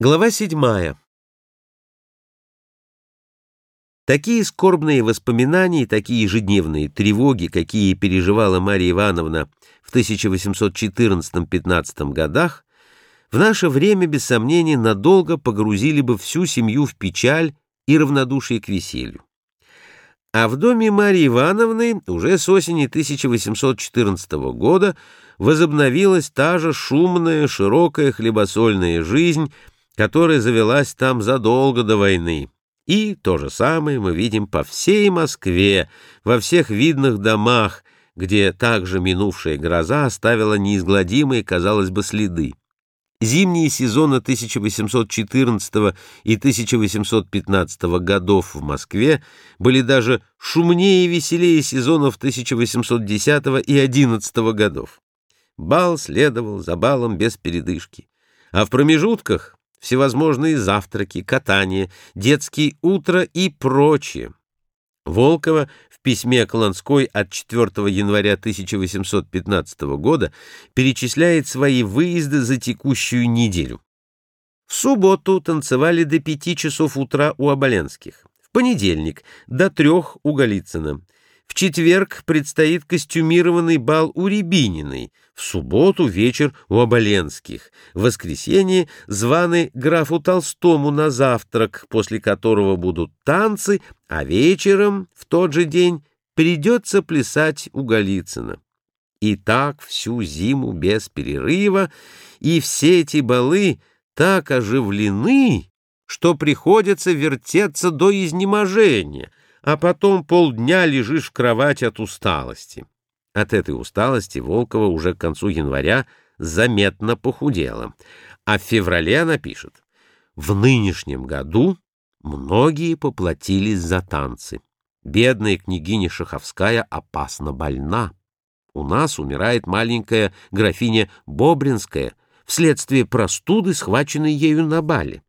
Глава седьмая. Такие скорбные воспоминания и такие ежедневные тревоги, какие переживала Марья Ивановна в 1814-15 годах, в наше время, без сомнения, надолго погрузили бы всю семью в печаль и равнодушие к веселью. А в доме Марьи Ивановны уже с осени 1814 года возобновилась та же шумная, широкая хлебосольная жизнь, которая завелась там задолго до войны. И то же самое мы видим по всей Москве, во всех видных домах, где также минувшая гроза оставила неизгладимые, казалось бы, следы. Зимние сезоны 1814 и 1815 годов в Москве были даже шумнее и веселее сезонов 1810 и 11 годов. Бал следовал за балом без передышки. А в промежутках всевозможные завтраки, катания, детские утра и прочее. Волкова в письме Колонской от 4 января 1815 года перечисляет свои выезды за текущую неделю. В субботу танцевали до пяти часов утра у Оболенских, в понедельник до трех у Голицына, в четверг предстоит костюмированный бал у Рябининой, в субботу вечер у Оболенских, в воскресенье званы графу Толстому на завтрак, после которого будут танцы, а вечером, в тот же день, придется плясать у Голицына. И так всю зиму без перерыва, и все эти балы так оживлены, что приходится вертеться до изнеможения — а потом полдня лежишь в кровати от усталости. От этой усталости Волкова уже к концу января заметно похудела, а в феврале она пишет «В нынешнем году многие поплатились за танцы. Бедная княгиня Шаховская опасно больна. У нас умирает маленькая графиня Бобринская вследствие простуды, схваченной ею на бале.